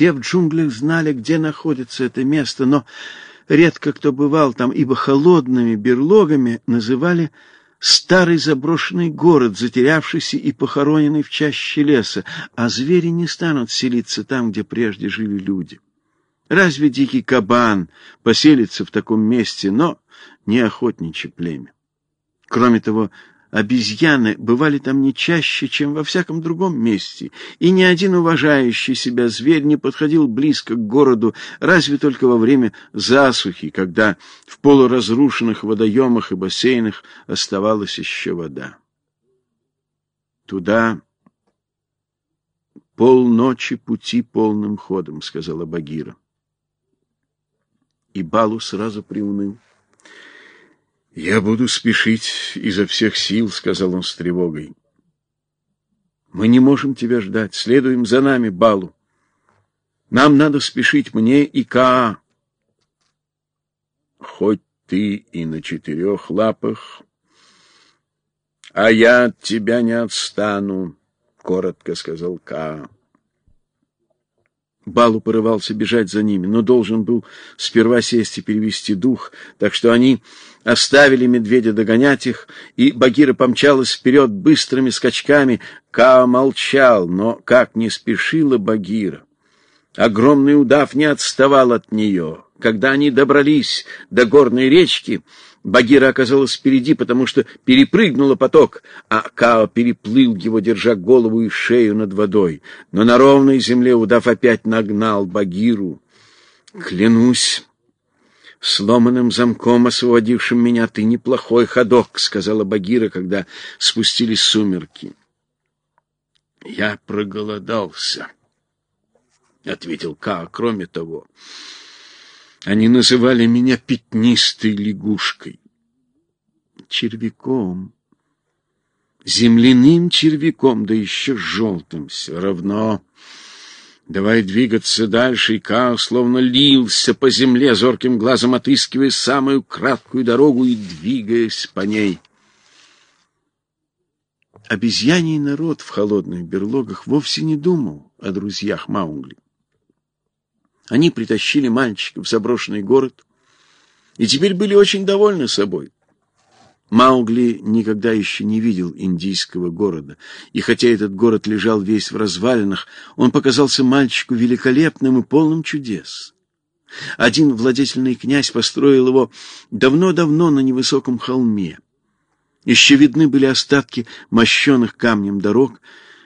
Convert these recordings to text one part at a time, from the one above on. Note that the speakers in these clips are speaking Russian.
Все в джунглях знали, где находится это место, но редко кто бывал там, ибо холодными берлогами называли старый заброшенный город, затерявшийся и похороненный в чаще леса, а звери не станут селиться там, где прежде жили люди. Разве дикий кабан поселится в таком месте, но не охотничье племя? Кроме того, обезьяны бывали там не чаще, чем во всяком другом месте, и ни один уважающий себя зверь не подходил близко к городу, разве только во время засухи, когда в полуразрушенных водоемах и бассейнах оставалась еще вода. Туда полночи пути полным ходом, — сказала Багира. И Балу сразу приуныл. — Я буду спешить изо всех сил, — сказал он с тревогой. — Мы не можем тебя ждать. Следуем за нами, Балу. Нам надо спешить мне и Каа. — Хоть ты и на четырех лапах, а я от тебя не отстану, — коротко сказал Каа. Балу порывался бежать за ними, но должен был сперва сесть и перевести дух, так что они оставили медведя догонять их, и Багира помчалась вперед быстрыми скачками. Каа молчал, но как не спешила Багира. Огромный удав не отставал от нее. Когда они добрались до горной речки, Багира оказалась впереди, потому что перепрыгнула поток, а Као переплыл его, держа голову и шею над водой. Но на ровной земле удав опять нагнал Багиру. «Клянусь!» сломанным замком, освободившим меня, ты неплохой ходок, — сказала Багира, когда спустились сумерки. — Я проголодался, — ответил Ка. Кроме того, они называли меня пятнистой лягушкой. Червяком. Земляным червяком, да еще желтым, все равно... Давай двигаться дальше, и Као словно лился по земле, зорким глазом отыскивая самую краткую дорогу и двигаясь по ней. Обезьяний народ в холодных берлогах вовсе не думал о друзьях Маунгли. Они притащили мальчика в заброшенный город и теперь были очень довольны собой. Маугли никогда еще не видел индийского города, и хотя этот город лежал весь в развалинах, он показался мальчику великолепным и полным чудес. Один владетельный князь построил его давно-давно на невысоком холме. Еще видны были остатки мощенных камнем дорог,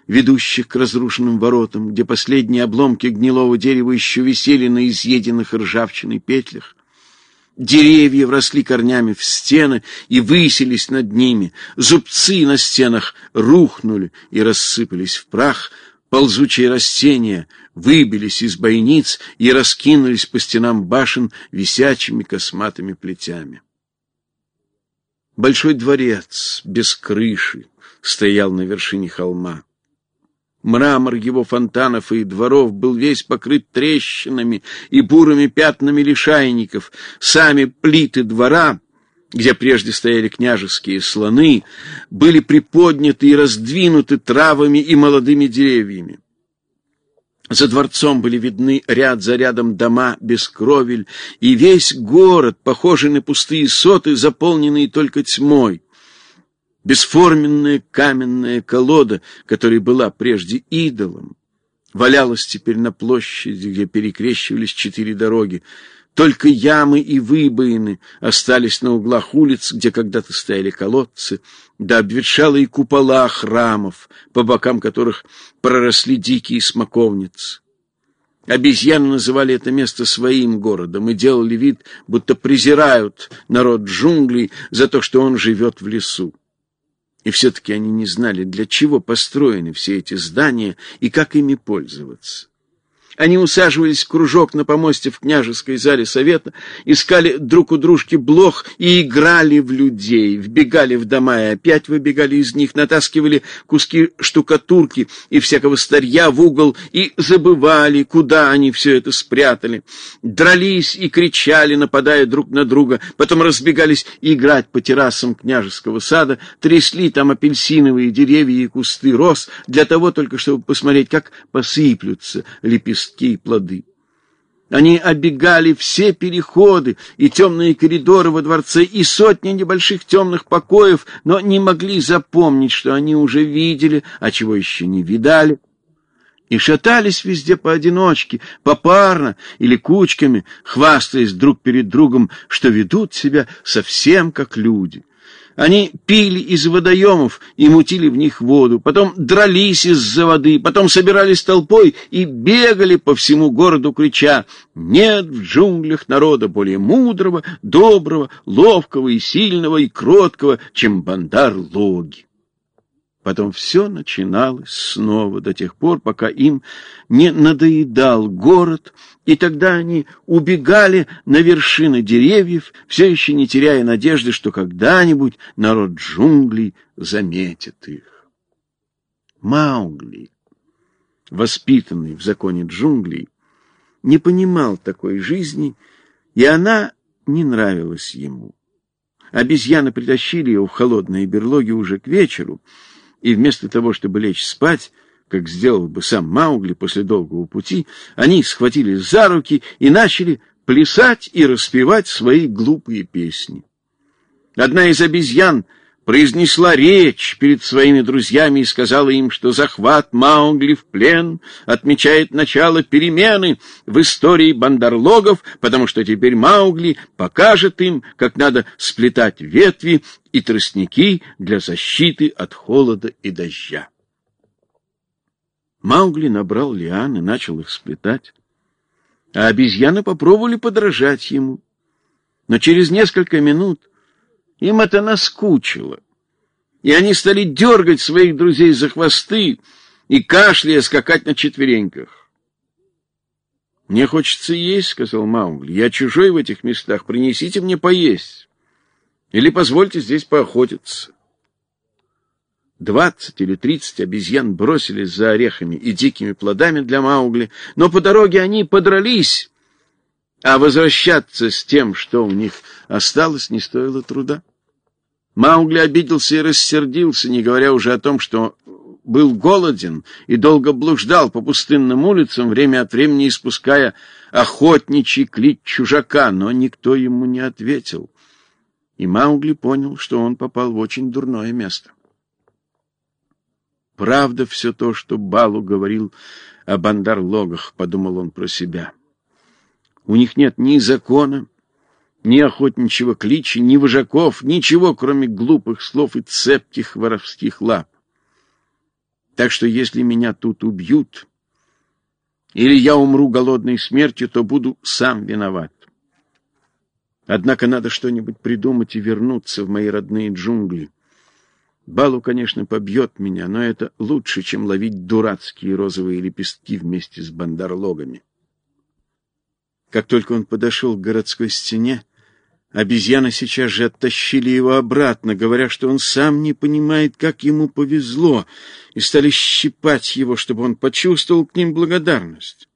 ведущих к разрушенным воротам, где последние обломки гнилого дерева еще висели на изъеденных ржавчиной петлях. Деревья вросли корнями в стены и высились над ними. Зубцы на стенах рухнули и рассыпались в прах. Ползучие растения выбились из бойниц и раскинулись по стенам башен висячими косматыми плетями. Большой дворец без крыши стоял на вершине холма. Мрамор его фонтанов и дворов был весь покрыт трещинами и бурыми пятнами лишайников. Сами плиты двора, где прежде стояли княжеские слоны, были приподняты и раздвинуты травами и молодыми деревьями. За дворцом были видны ряд за рядом дома без кровель, и весь город, похожий на пустые соты, заполненный только тьмой. Бесформенная каменная колода, которая была прежде идолом, валялась теперь на площади, где перекрещивались четыре дороги. Только ямы и выбоины остались на углах улиц, где когда-то стояли колодцы, да обветшалые купола храмов, по бокам которых проросли дикие смоковницы. Обезьяны называли это место своим городом и делали вид, будто презирают народ джунглей за то, что он живет в лесу. И все-таки они не знали, для чего построены все эти здания и как ими пользоваться. Они усаживались в кружок на помосте в княжеской зале совета, искали друг у дружки блох и играли в людей, вбегали в дома и опять выбегали из них, натаскивали куски штукатурки и всякого старья в угол и забывали, куда они все это спрятали. Дрались и кричали, нападая друг на друга, потом разбегались играть по террасам княжеского сада, трясли там апельсиновые деревья и кусты роз для того только, чтобы посмотреть, как посыплются лепестки лепестки и плоды. Они обегали все переходы и темные коридоры во дворце и сотни небольших темных покоев, но не могли запомнить, что они уже видели, а чего еще не видали. И шатались везде поодиночке, попарно или кучками, хвастаясь друг перед другом, что ведут себя совсем как люди. Они пили из водоемов и мутили в них воду, потом дрались из-за воды, потом собирались толпой и бегали по всему городу, крича «Нет в джунглях народа более мудрого, доброго, ловкого и сильного и кроткого, чем Бандар-Логи». Потом все начиналось снова до тех пор, пока им не надоедал город, и тогда они убегали на вершины деревьев, все еще не теряя надежды, что когда-нибудь народ джунглей заметит их. Маугли, воспитанный в законе джунглей, не понимал такой жизни, и она не нравилась ему. Обезьяны притащили его в холодные берлоги уже к вечеру, и вместо того, чтобы лечь спать, как сделал бы сам Маугли после долгого пути, они схватили за руки и начали плясать и распевать свои глупые песни. Одна из обезьян произнесла речь перед своими друзьями и сказала им, что захват Маугли в плен отмечает начало перемены в истории бандарлогов, потому что теперь Маугли покажет им, как надо сплетать ветви и тростники для защиты от холода и дождя. Маугли набрал лиан и начал их сплетать, а обезьяны попробовали подражать ему. Но через несколько минут им это наскучило, и они стали дергать своих друзей за хвосты и кашляя скакать на четвереньках. «Мне хочется есть», — сказал Маугли. «Я чужой в этих местах. Принесите мне поесть. Или позвольте здесь поохотиться». Двадцать или тридцать обезьян бросились за орехами и дикими плодами для Маугли, но по дороге они подрались, а возвращаться с тем, что у них осталось, не стоило труда. Маугли обиделся и рассердился, не говоря уже о том, что был голоден и долго блуждал по пустынным улицам, время от времени испуская охотничий клич чужака, но никто ему не ответил. И Маугли понял, что он попал в очень дурное место. Правда все то, что Балу говорил о бандарлогах, подумал он про себя. У них нет ни закона, ни охотничьего клича, ни вожаков, ничего, кроме глупых слов и цепких воровских лап. Так что если меня тут убьют, или я умру голодной смертью, то буду сам виноват. Однако надо что-нибудь придумать и вернуться в мои родные джунгли. Балу, конечно, побьет меня, но это лучше, чем ловить дурацкие розовые лепестки вместе с бандарлогами. Как только он подошел к городской стене, Обезьяны сейчас же оттащили его обратно, говоря, что он сам не понимает, как ему повезло, и стали щипать его, чтобы он почувствовал к ним благодарность.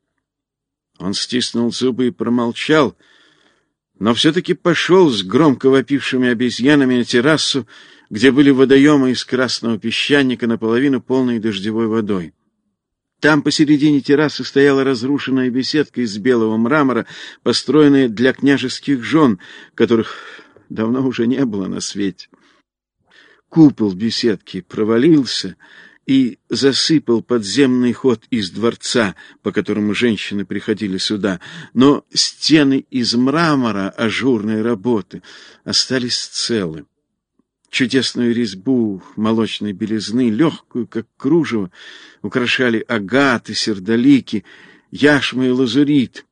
Он стиснул зубы и промолчал, но все-таки пошел с громко вопившими обезьянами на террасу, где были водоемы из красного песчаника, наполовину полной дождевой водой. Там посередине террасы стояла разрушенная беседка из белого мрамора, построенная для княжеских жен, которых давно уже не было на свете. Купол беседки провалился и засыпал подземный ход из дворца, по которому женщины приходили сюда, но стены из мрамора ажурной работы остались целы чудесную резьбу молочной белизны, легкую, как кружево, украшали агаты, сердолики, яшмы и лазурит.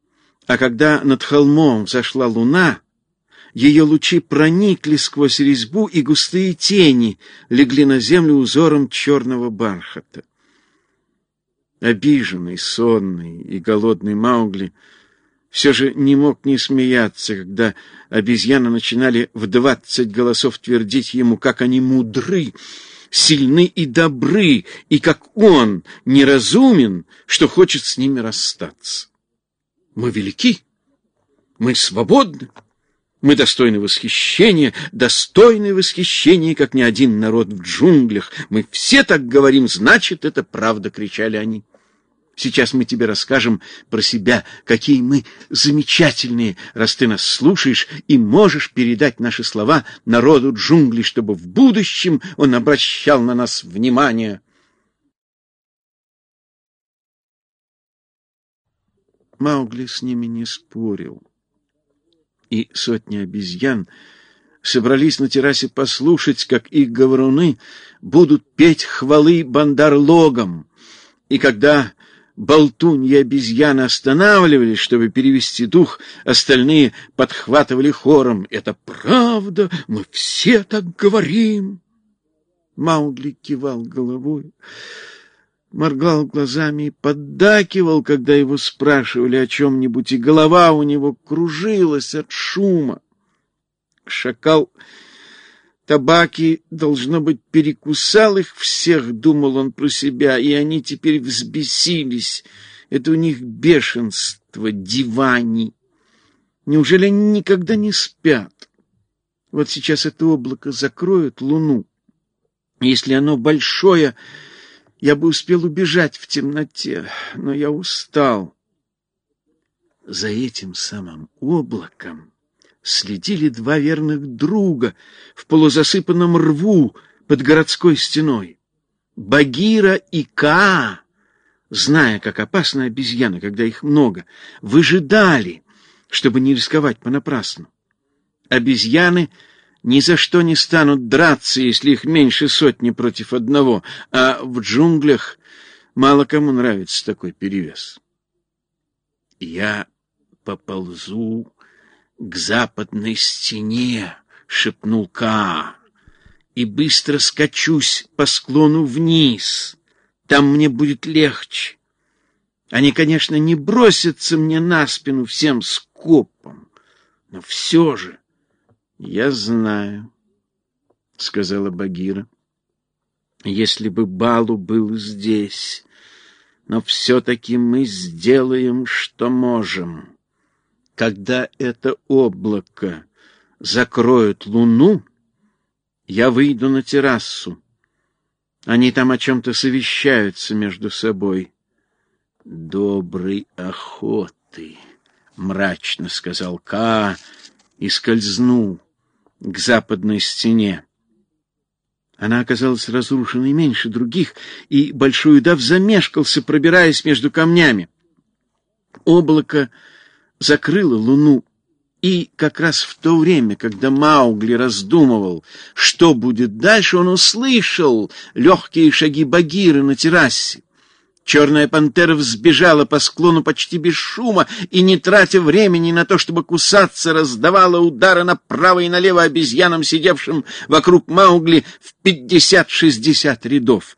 А когда над холмом зашла луна, ее лучи проникли сквозь резьбу, и густые тени легли на землю узором черного бархата. Обиженный, сонный и голодный Маугли — все же не мог не смеяться, когда обезьяны начинали в двадцать голосов твердить ему, как они мудры, сильны и добры, и как он неразумен, что хочет с ними расстаться. Мы велики, мы свободны, мы достойны восхищения, достойны восхищения, как ни один народ в джунглях. Мы все так говорим, значит, это правда, кричали они. Сейчас мы тебе расскажем про себя, какие мы замечательные, раз ты нас слушаешь и можешь передать наши слова народу джунглей, чтобы в будущем он обращал на нас внимание. Маугли с ними не спорил. И сотни обезьян собрались на террасе послушать, как их говоруны будут петь хвалы бандарлогам. И когда болтуньи обезьяны останавливались, чтобы перевести дух, остальные подхватывали хором. «Это правда, мы все так говорим!» Маугли кивал головой, моргал глазами и поддакивал, когда его спрашивали о чем-нибудь, и голова у него кружилась от шума. Шакал Табаки, должно быть, перекусал их всех, думал он про себя, и они теперь взбесились. Это у них бешенство, дивани. Неужели они никогда не спят? Вот сейчас это облако закроет луну. Если оно большое, я бы успел убежать в темноте, но я устал. За этим самым облаком следили два верных друга в полузасыпанном рву под городской стеной. Багира и Каа, зная, как опасна обезьяна, когда их много, выжидали, чтобы не рисковать понапрасну. Обезьяны ни за что не станут драться, если их меньше сотни против одного, а в джунглях мало кому нравится такой перевес. Я поползу к западной стене, — шепнул Ка, — и быстро скачусь по склону вниз. Там мне будет легче. Они, конечно, не бросятся мне на спину всем скопом, но все же я знаю, — сказала Багира. Если бы Балу был здесь, но все-таки мы сделаем, что можем. Когда это облако закроет луну, я выйду на террасу. Они там о чем-то совещаются между собой. «Доброй охоты!» — мрачно сказал Ка и скользнул к западной стене. Она оказалась разрушенной меньше других, и большой удав замешкался, пробираясь между камнями. Облако закрыла луну, и как раз в то время, когда Маугли раздумывал, что будет дальше, он услышал легкие шаги Багиры на террасе. Черная пантера взбежала по склону почти без шума и, не тратя времени на то, чтобы кусаться, раздавала удары направо и налево обезьянам, сидевшим вокруг Маугли в пятьдесят-шестьдесят рядов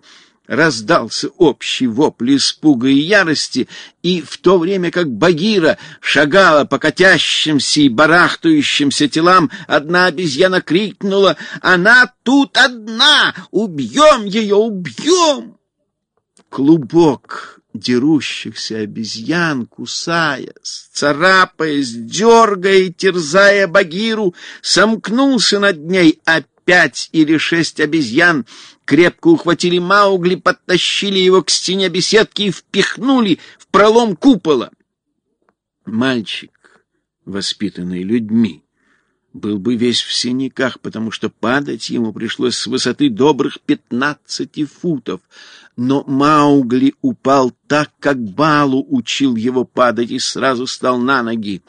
раздался общий вопль испуга и ярости, и в то время как Багира шагала по катящимся и барахтающимся телам, одна обезьяна крикнула «Она тут одна! Убьем ее, убьем!» Клубок дерущихся обезьян, кусаясь, царапаясь, дергая и терзая Багиру, сомкнулся над ней, а пять или шесть обезьян крепко ухватили Маугли, подтащили его к стене беседки и впихнули в пролом купола. Мальчик, воспитанный людьми, был бы весь в синяках, потому что падать ему пришлось с высоты добрых пятнадцати футов. Но Маугли упал так, как Балу учил его падать, и сразу стал на ноги.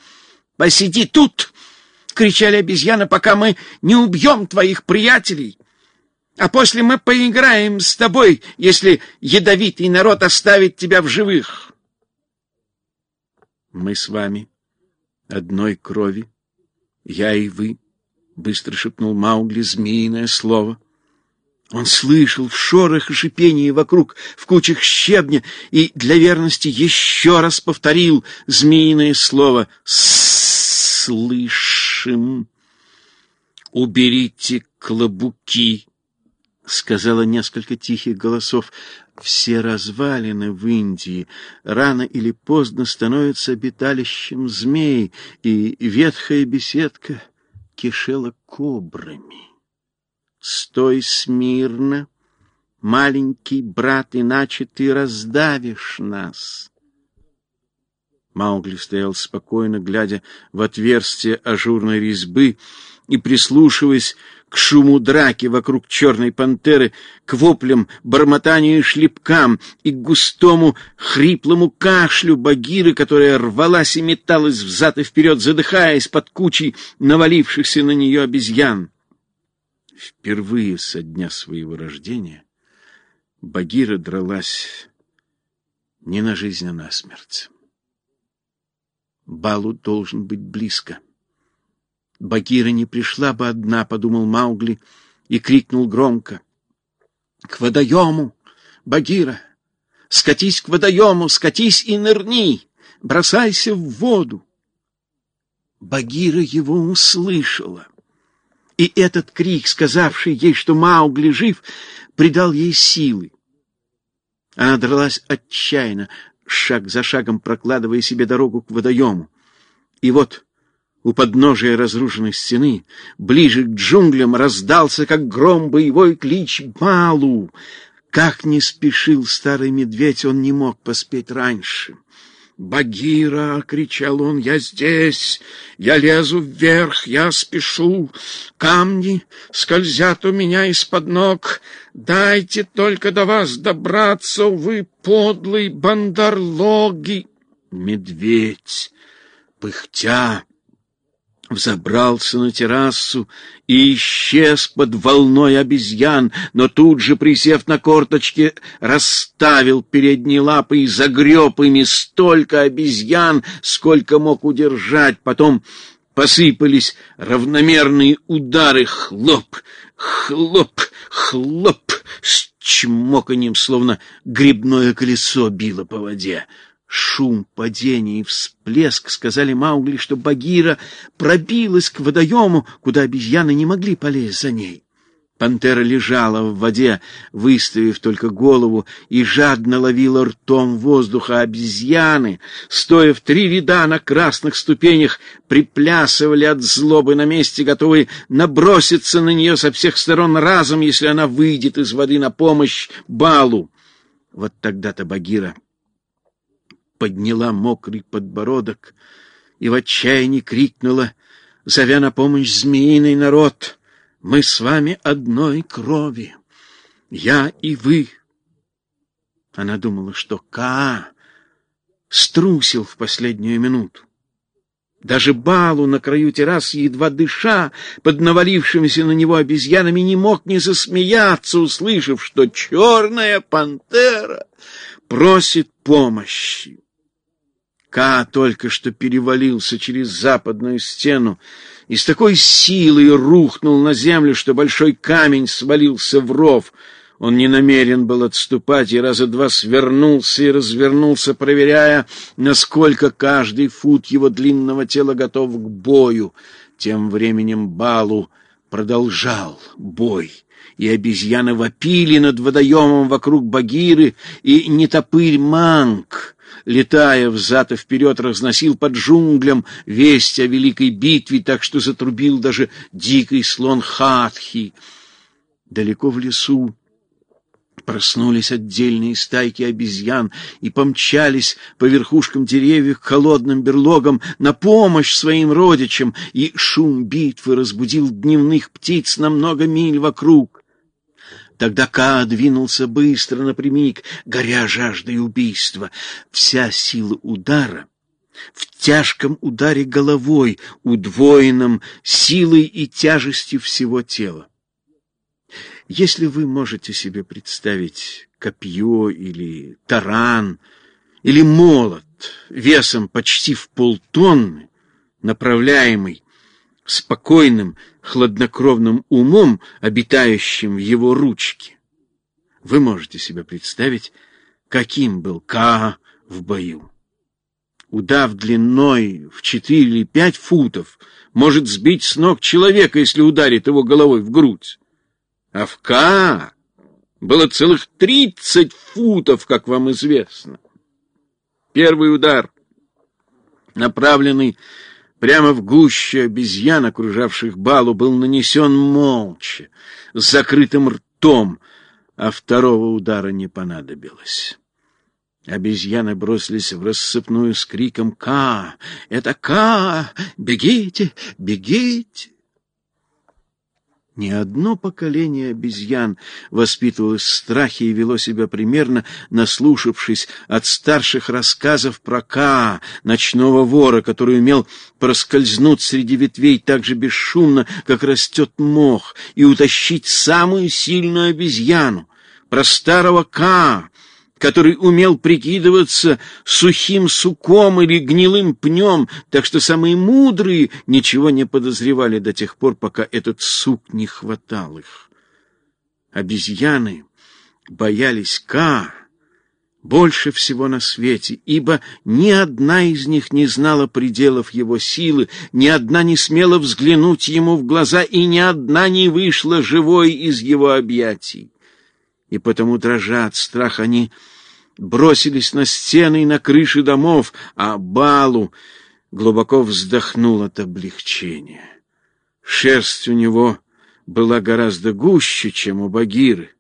«Посиди тут!» — кричали обезьяны, «пока мы не убьем твоих приятелей!» А после мы поиграем с тобой, если ядовитый народ оставит тебя в живых. Мы с вами одной крови, я и вы, — быстро шепнул Маугли змеиное слово. Он слышал в шорох и шипении вокруг, в кучах щебня, и для верности еще раз повторил змеиное слово «слышим». «Уберите клобуки», сказала несколько тихих голосов. Все развалины в Индии рано или поздно становятся обиталищем змей, и ветхая беседка кишела кобрами. Стой смирно, маленький брат, иначе ты раздавишь нас. Маугли стоял спокойно, глядя в отверстие ажурной резьбы и прислушиваясь к шуму драки вокруг черной пантеры, к воплям, бормотанию и шлепкам и к густому хриплому кашлю Багиры, которая рвалась и металась взад и вперед, задыхаясь под кучей навалившихся на нее обезьян. Впервые со дня своего рождения Багира дралась не на жизнь, а на смерть. Балу должен быть близко. Багира не пришла бы одна, подумал Маугли и крикнул громко. К водоему, Багира! Скатись к водоему, скатись и нырни! Бросайся в воду! Багира его услышала. И этот крик, сказавший ей, что Маугли жив, придал ей силы. Она дралась отчаянно, шаг за шагом прокладывая себе дорогу к водоему. И вот у подножия разрушенной стены, ближе к джунглям, раздался, как гром, боевой клич Балу. Как не спешил старый медведь, он не мог поспеть раньше. «Багира!» — кричал он, — «я здесь! Я лезу вверх, я спешу! Камни скользят у меня из-под ног! Дайте только до вас добраться, вы подлый бандарлоги!» Медведь, пыхтя, взобрался на террасу и исчез под волной обезьян, но тут же, присев на корточки, расставил передние лапы и загреб ими столько обезьян, сколько мог удержать. Потом посыпались равномерные удары хлоп, хлоп, хлоп, с чмоканьем, словно грибное колесо било по воде. Шум, падение и всплеск сказали Маугли, что Багира пробилась к водоему, куда обезьяны не могли полезть за ней. Пантера лежала в воде, выставив только голову, и жадно ловила ртом воздуха обезьяны, стоя в три ряда на красных ступенях, приплясывали от злобы на месте, готовые наброситься на нее со всех сторон разом, если она выйдет из воды на помощь Балу. Вот тогда-то Багира подняла мокрый подбородок и в отчаянии крикнула, зовя на помощь змеиный народ, «Мы с вами одной крови, я и вы». Она думала, что Каа струсил в последнюю минуту. Даже Балу на краю террасы, едва дыша, под навалившимися на него обезьянами, не мог не засмеяться, услышав, что черная пантера просит помощи. Ка только что перевалился через западную стену и с такой силой рухнул на землю, что большой камень свалился в ров. Он не намерен был отступать и раза два свернулся и развернулся, проверяя, насколько каждый фут его длинного тела готов к бою. Тем временем Балу продолжал бой и обезьяны вопили над водоемом вокруг Багиры, и нетопырь Манг летая взад и вперед, разносил под джунглям весть о великой битве, так что затрубил даже дикий слон Хатхи. Далеко в лесу проснулись отдельные стайки обезьян и помчались по верхушкам деревьев к холодным берлогам на помощь своим родичам, и шум битвы разбудил дневных птиц на много миль вокруг. Тогда Ка двинулся быстро напрямик, горя жаждой убийства. Вся сила удара в тяжком ударе головой, удвоенном силой и тяжестью всего тела. Если вы можете себе представить копье или таран, или молот весом почти в полтонны, направляемый спокойным, хладнокровным умом, обитающим в его ручке. Вы можете себе представить, каким был Ка в бою. Удав длиной в четыре или пять футов может сбить с ног человека, если ударит его головой в грудь. А в Ка было целых тридцать футов, как вам известно. Первый удар, направленный Прямо в гуще обезьян, окружавших балу, был нанесен молча, с закрытым ртом, а второго удара не понадобилось. Обезьяны бросились в рассыпную с криком «Ка! Это Ка! Бегите! Бегите!» Ни одно поколение обезьян воспитывалось в страхе и вело себя примерно, наслушавшись от старших рассказов про Ка, ночного вора, который умел проскользнуть среди ветвей так же бесшумно, как растет мох, и утащить самую сильную обезьяну, про старого Ка, который умел прикидываться сухим суком или гнилым пнем, так что самые мудрые ничего не подозревали до тех пор, пока этот сук не хватал их. Обезьяны боялись Ка больше всего на свете, ибо ни одна из них не знала пределов его силы, ни одна не смела взглянуть ему в глаза, и ни одна не вышла живой из его объятий и потому, дрожа от страха, они бросились на стены и на крыши домов, а Балу глубоко вздохнул от облегчения. Шерсть у него была гораздо гуще, чем у Багиры,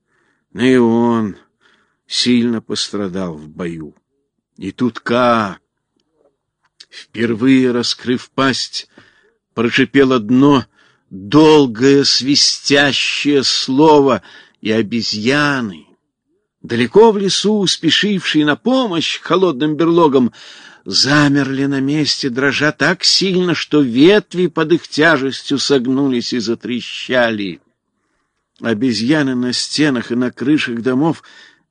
но и он сильно пострадал в бою. И тут Ка, впервые раскрыв пасть, прошипело дно долгое свистящее слово — и обезьяны, далеко в лесу спешившие на помощь холодным берлогам, замерли на месте, дрожа так сильно, что ветви под их тяжестью согнулись и затрещали. Обезьяны на стенах и на крышах домов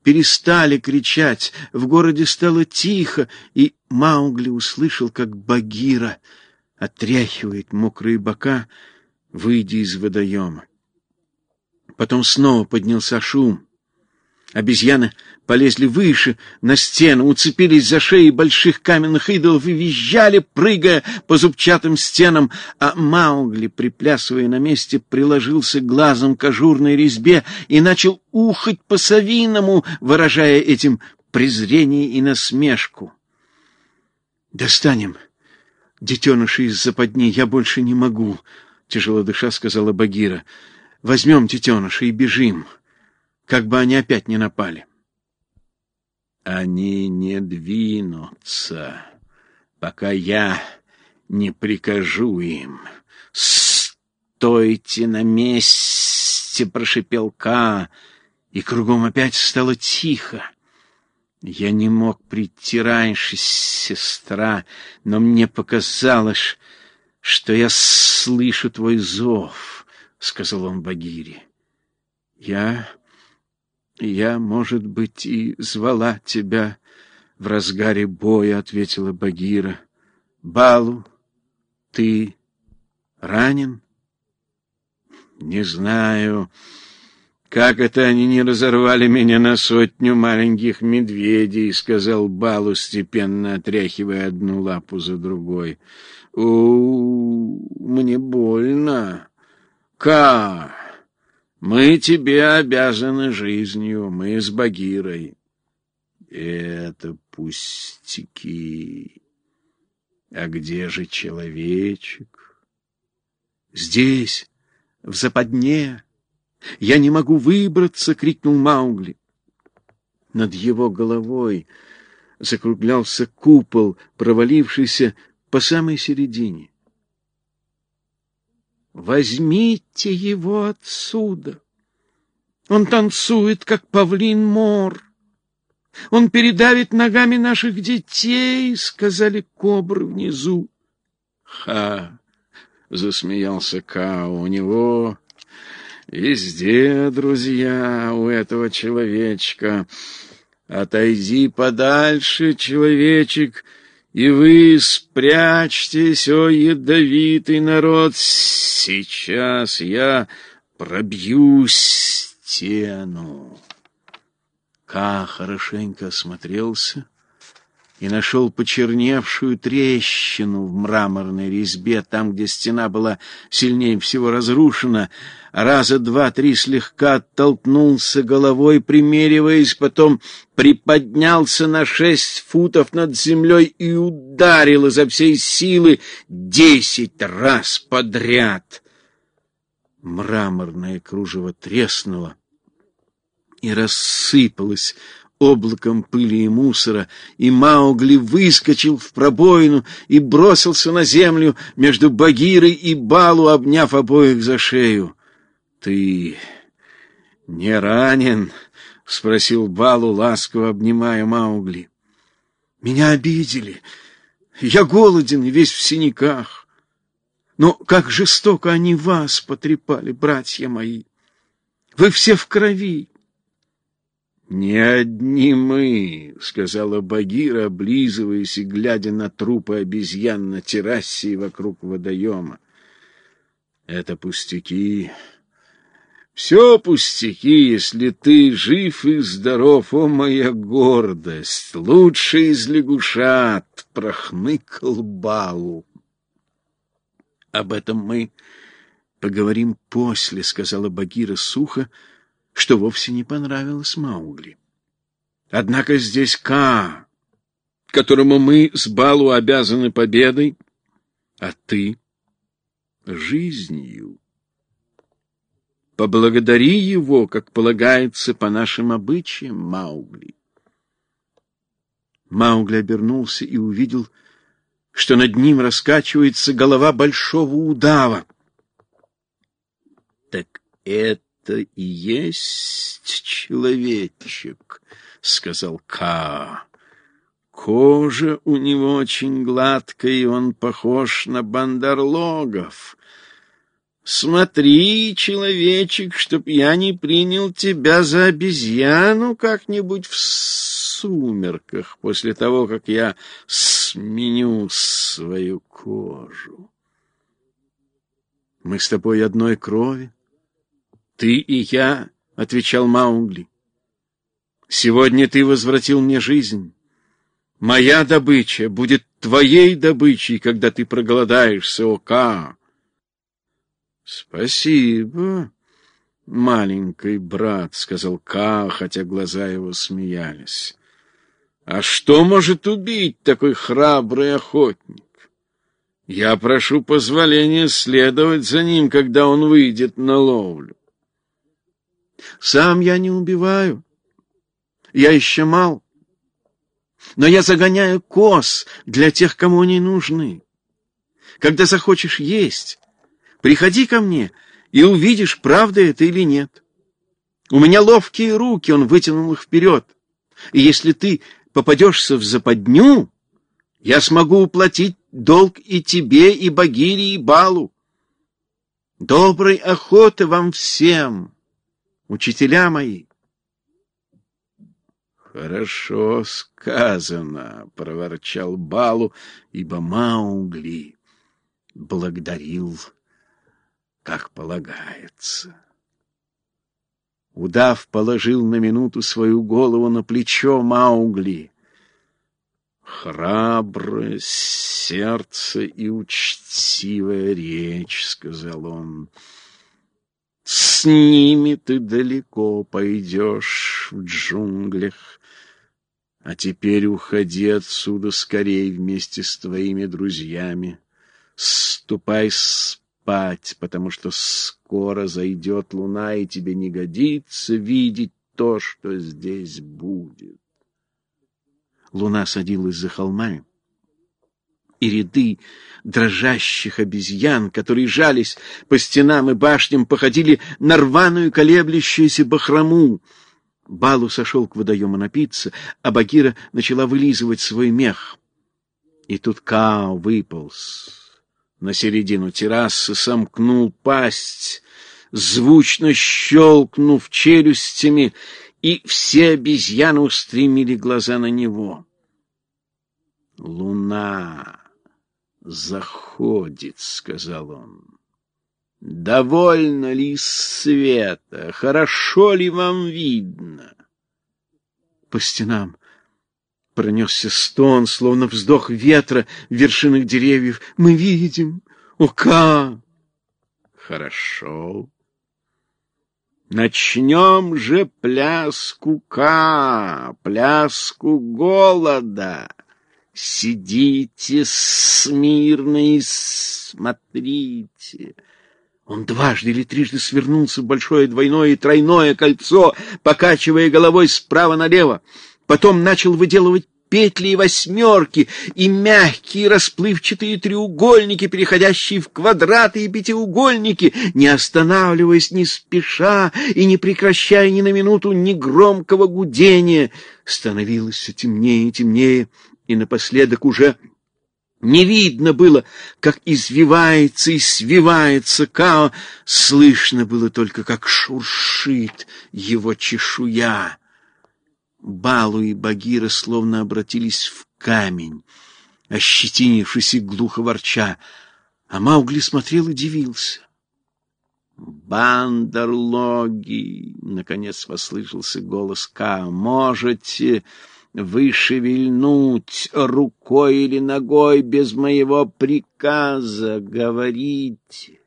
перестали кричать, в городе стало тихо, и Маугли услышал, как Багира отряхивает мокрые бока, выйдя из водоема. Потом снова поднялся шум. Обезьяны полезли выше, на стену, уцепились за шеи больших каменных идолов и визжали, прыгая по зубчатым стенам, а Маугли, приплясывая на месте, приложился глазом к ажурной резьбе и начал ухать по-совиному, выражая этим презрение и насмешку. «Достанем детенышей из западни, я больше не могу», — тяжело дыша сказала Багира. Возьмем детеныша и бежим, как бы они опять не напали. Они не двинутся, пока я не прикажу им. «Стойте на месте!» — прошепел Ка, и кругом опять стало тихо. Я не мог прийти раньше, сестра, но мне показалось, что я слышу твой зов. — сказал он Багире. — Я... я, может быть, и звала тебя в разгаре боя, — ответила Багира. — Балу, ты ранен? — Не знаю... «Как это они не разорвали меня на сотню маленьких медведей?» — сказал Балу, степенно отряхивая одну лапу за другой. «У, мне больно. Ка, мы тебе обязаны жизнью, мы с Багирой. Это пустяки. А где же человечек? Здесь, в западне. Я не могу выбраться, крикнул Маугли. Над его головой закруглялся купол, провалившийся по самой середине. Возьмите его отсюда. Он танцует, как павлин мор. Он передавит ногами наших детей, — сказали кобры внизу. Ха! — засмеялся Ка. У него везде друзья у этого человечка. Отойди подальше, человечек, — и вы спрячьтесь, о ядовитый народ, сейчас я пробью стену. Ка хорошенько осмотрелся и нашел почерневшую трещину в мраморной резьбе, там, где стена была сильнее всего разрушена, раза два-три слегка оттолкнулся головой, примериваясь, потом приподнялся на шесть футов над землей и ударил изо всей силы десять раз подряд. Мраморное кружево треснуло, и рассыпалась облаком пыли и мусора, и Маугли выскочил в пробоину и бросился на землю между Багирой и Балу, обняв обоих за шею. — Ты не ранен? — спросил Балу, ласково обнимая Маугли. — Меня обидели. Я голоден и весь в синяках. Но как жестоко они вас потрепали, братья мои! Вы все в крови. «Не одни мы», — сказала Багира, облизываясь и глядя на трупы обезьян на террасе и вокруг водоема. «Это пустяки. Все пустяки, если ты жив и здоров, о моя гордость, лучший из лягушат!» — прохныкал Балу. «Об этом мы поговорим после», — сказала Багира сухо, — что вовсе не понравилось Маугли. Однако здесь Ка, которому мы с Балу обязаны победой, а ты — жизнью. Поблагодари его, как полагается по нашим обычаям, Маугли. Маугли обернулся и увидел, что над ним раскачивается голова большого удава. — Так это это и есть человечек, — сказал Ка. Кожа у него очень гладкая, и он похож на бандерлогов. Смотри, человечек, чтоб я не принял тебя за обезьяну как-нибудь в сумерках после того, как я сменю свою кожу. Мы с тобой одной крови, «Ты и я», — отвечал Маугли. «Сегодня ты возвратил мне жизнь. Моя добыча будет твоей добычей, когда ты проголодаешься, Ока». «Спасибо, маленький брат», — сказал Ка, хотя глаза его смеялись. «А что может убить такой храбрый охотник? Я прошу позволения следовать за ним, когда он выйдет на ловлю. Сам я не убиваю. Я еще мал. Но я загоняю коз для тех, кому они нужны. Когда захочешь есть, приходи ко мне и увидишь, правда это или нет. У меня ловкие руки, он вытянул их вперед. И если ты попадешься в западню, я смогу уплатить долг и тебе, и Багире, и Балу. Доброй охоты вам всем! Учителя мои. Хорошо сказано, проворчал Балу, ибо Маугли благодарил, как полагается. Удав положил на минуту свою голову на плечо Маугли. «Храброе сердце и учтивая речь», — сказал он, — с ними ты далеко пойдешь в джунглях. А теперь уходи отсюда скорей вместе с твоими друзьями. Ступай спать, потому что скоро зайдет луна, и тебе не годится видеть то, что здесь будет. Луна садилась за холмами, и ряды дрожащих обезьян, которые жались по стенам и башням, походили на рваную колеблющуюся бахрому. Балу сошел к водоему напиться, а Багира начала вылизывать свой мех. И тут Као выполз на середину террасы, сомкнул пасть, звучно щелкнув челюстями, и все обезьяны устремили глаза на него. Луна заходит, — сказал он. Довольно ли света? Хорошо ли вам видно? По стенам пронесся стон, словно вздох ветра в вершинах деревьев. Мы видим. Ока! Хорошо. Начнем же пляску Ка, пляску голода. Сидите смирно и смотрите. Он дважды или трижды свернулся в большое двойное и тройное кольцо, покачивая головой справа налево. Потом начал выделывать петли и восьмерки, и мягкие расплывчатые треугольники, переходящие в квадраты и пятиугольники, не останавливаясь, не спеша и не прекращая ни на минуту ни громкого гудения. Становилось все темнее и темнее, и напоследок уже не видно было, как извивается и свивается Као, слышно было только, как шуршит его чешуя. Балу и Багира словно обратились в камень, ощетинившись и глухо ворча, а Маугли смотрел и дивился. «Бандерлоги!» — наконец послышался голос Ка. «Можете вы шевельнуть рукой или ногой без моего приказа? Говорите!»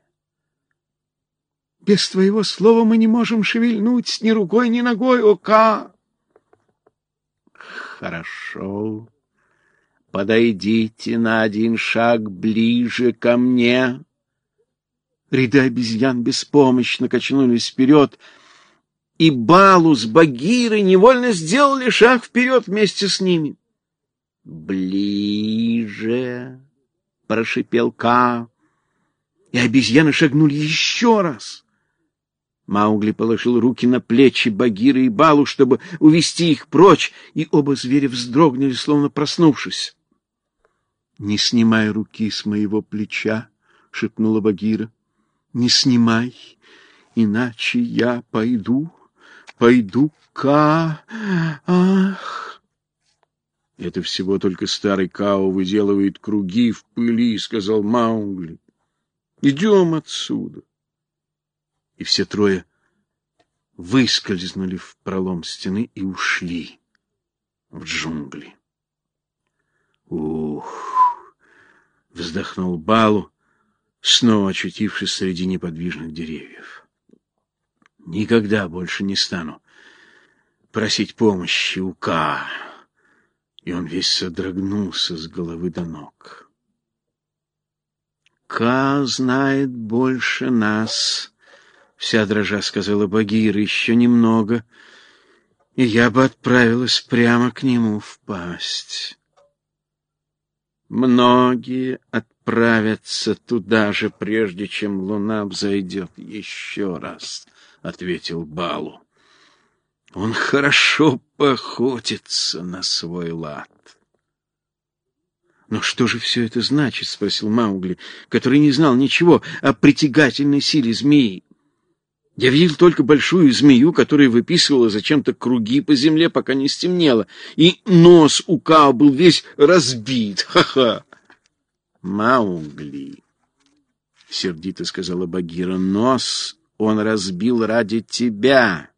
«Без твоего слова мы не можем шевельнуть ни рукой, ни ногой, о Ка!» Хорошо. Подойдите на один шаг ближе ко мне. Ряды обезьян беспомощно качнулись вперед, и Балу с Багирой невольно сделали шаг вперед вместе с ними. «Ближе!» — прошипел Ка, и обезьяны шагнули еще раз. Маугли положил руки на плечи Багиры и Балу, чтобы увести их прочь, и оба зверя вздрогнули, словно проснувшись. — Не снимай руки с моего плеча, — шепнула Багира. — Не снимай, иначе я пойду, пойду Ка... Ах! — Это всего только старый Као выделывает круги в пыли, — сказал Маугли. — Идем отсюда и все трое выскользнули в пролом стены и ушли в джунгли. Ух! Вздохнул Балу, снова очутившись среди неподвижных деревьев. Никогда больше не стану просить помощи у Ка. И он весь содрогнулся с головы до ног. Ка знает больше нас, Вся дрожа сказала Багира, еще немного, и я бы отправилась прямо к нему в пасть. Многие отправятся туда же, прежде чем луна взойдет еще раз, — ответил Балу. Он хорошо поохотится на свой лад. «Но что же все это значит?» — спросил Маугли, который не знал ничего о притягательной силе змеи. Я видел только большую змею, которая выписывала зачем-то круги по земле, пока не стемнело, и нос у Као был весь разбит. Ха-ха! Маугли, — сердито сказала Багира, — нос он разбил ради тебя,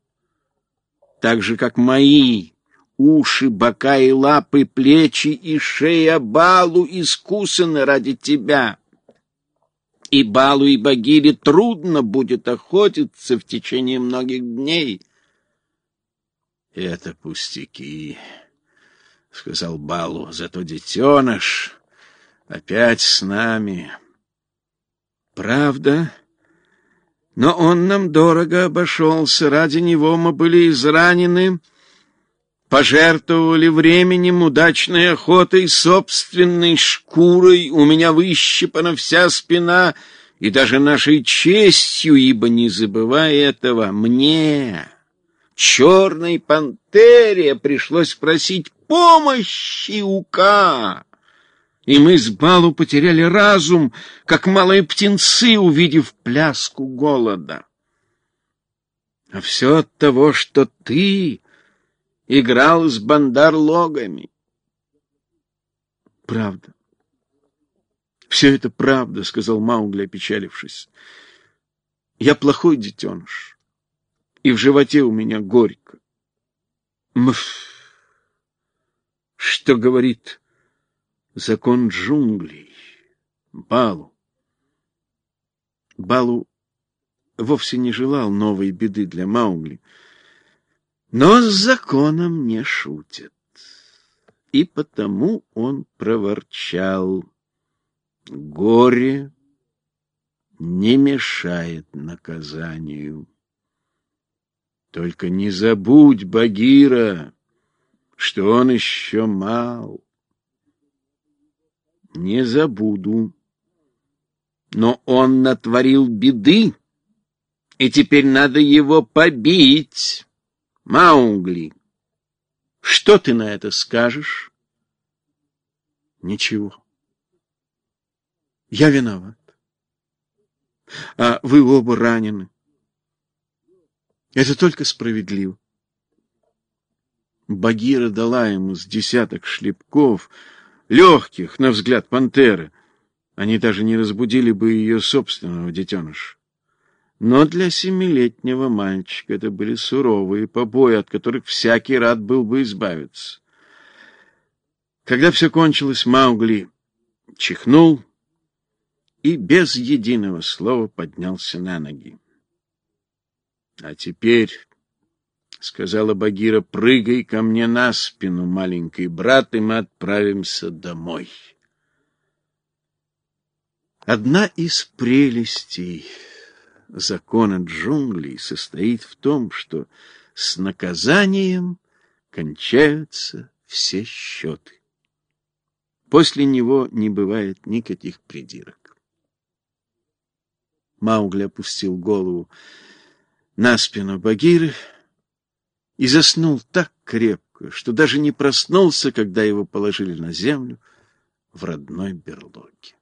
так же, как мои уши, бока и лапы, плечи и шея Балу искусаны ради тебя и Балу, и Багире трудно будет охотиться в течение многих дней. — Это пустяки, — сказал Балу, — зато детеныш опять с нами. — Правда? Но он нам дорого обошелся, ради него мы были изранены, — пожертвовали временем, удачной охотой, собственной шкурой, у меня выщипана вся спина, и даже нашей честью, ибо, не забывая этого, мне, черной пантере, пришлось просить помощи у Ка. И мы с Балу потеряли разум, как малые птенцы, увидев пляску голода. А все от того, что ты играл с бандарлогами. Правда. Все это правда, сказал Маугли, опечалившись. Я плохой детеныш, и в животе у меня горько. Мф! Что говорит закон джунглей? Балу. Балу вовсе не желал новой беды для Маугли. Но с законом не шутят. И потому он проворчал. Горе не мешает наказанию. Только не забудь, Багира, что он еще мал. Не забуду. Но он натворил беды, и теперь надо его побить. Маугли, что ты на это скажешь? Ничего. Я виноват. А вы оба ранены. Это только справедливо. Багира дала ему с десяток шлепков, легких, на взгляд пантеры. Они даже не разбудили бы ее собственного детеныша. Но для семилетнего мальчика это были суровые побои, от которых всякий рад был бы избавиться. Когда все кончилось, Маугли чихнул и без единого слова поднялся на ноги. — А теперь, — сказала Багира, — прыгай ко мне на спину, маленький брат, и мы отправимся домой. Одна из прелестей закона джунглей состоит в том, что с наказанием кончаются все счеты. После него не бывает никаких придирок. Маугли опустил голову на спину Багиры и заснул так крепко, что даже не проснулся, когда его положили на землю в родной берлоге.